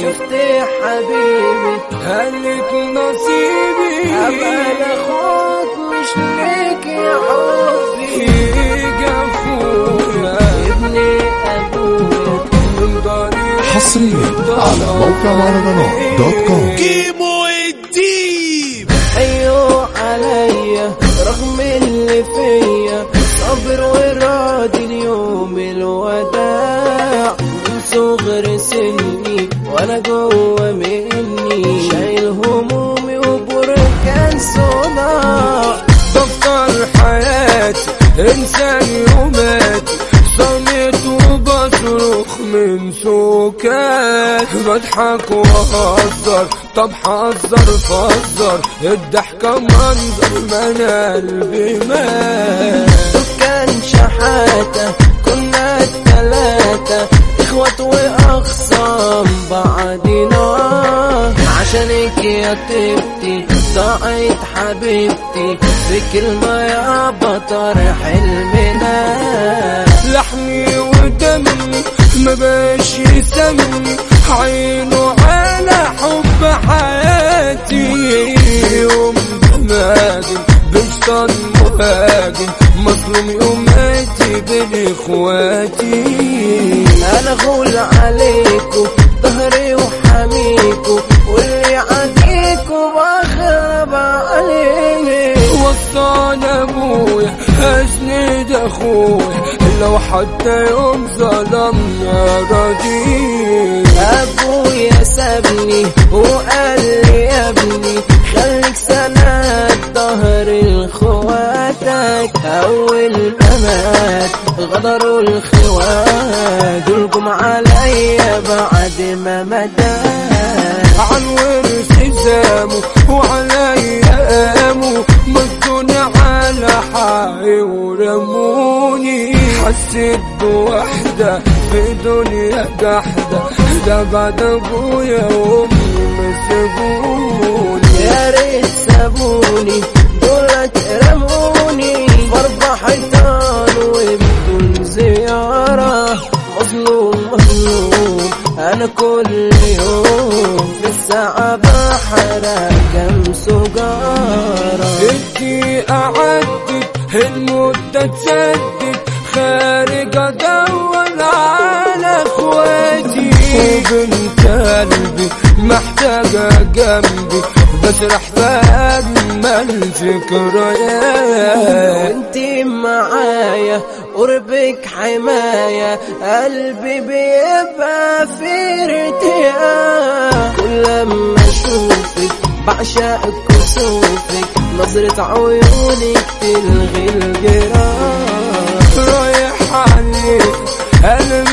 شفت حبيبي هلك نصيبي. أبقى لأخوك مش ليك يا حبي. فيك اخويا ابني أبويا من حصريا على موقع مهرجانات دوت كوم. كيمو الديب أيوه عليا رغم اللي فيا. صبر وراضي اليوم الوداع. من صغر سني وأنا جوه مني. شايل همومي وبركان صداع دفتر حياتي انسان يوماتي صمت وبصرخ من سكات بضحك وأهزر طب حذر فزر. الضحكة منظر ما أنا قلبي مات. كان شحاتة يا طيبتي ضاعت حبيبتي بكلمة يا بطر حلمنا. لحمي ودمي ما باش يسمي عينه على حب حياتي. يوم مهاجم بشطن مهاجم مظلوم يوماتي بين اخواتي أنا غول عليكو ظهري وحميكو عديكو بخرب عليه وصان أبويا اسند اخويا لو حتى يوم ظلمنا راضي أبويا سابني وقال لي يا ابني خليك سند ظهر اخواتك أول ما مات. غدروا الخوات دولكم عليا بعد ما مدات عن ورث زامه وعلى قامه مدون على حقي ورموني. حسيت بوحدة في دنيا جحدة ده بعد أبويا وأمي ما سابوني. يا ريت سابوني دولت رموني. أنا كل يوم في الساعة بحرق كم سجارة انتي قعدت المدة تسدد خارج أدور على إخواتي. وبنت قلبي محتاجة جنبي. بسرح بأجمل ذكريات وانتي معايا قربك حماية. قلبي بيبقى في ارتياح كل لما أشوفك بعشق كسوفك نظرة عيونك تلغي الجراح رايح عليك أنا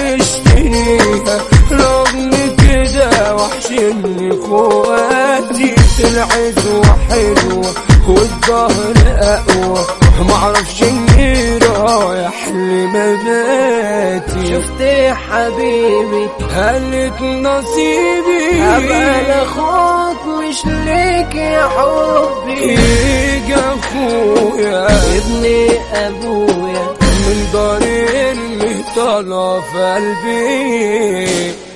العزوة حلوة والظهر أقوى. معرفش اني رايح لمماتي شفت حبيبي؟ هلك نصيبي. أبقى لأخوك مش ليك يا حبي. فيك أخويا. ابني أبويا. من اللي طلع في قلبي.